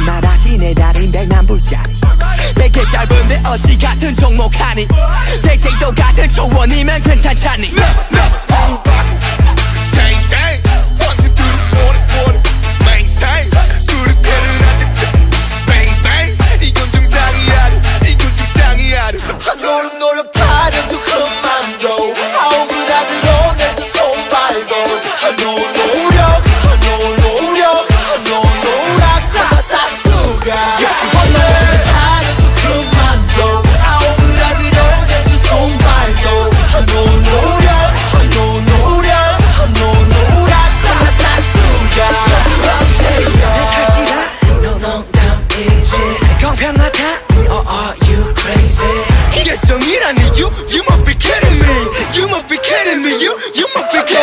날마다 지내다린 백만불짜리 내게 짧은데 어찌 같은 종목하니? 대생도 같은 조원이면 괜찮잖니? no, no. You must be kidding me. You must be kidding me. You you must be kidding me.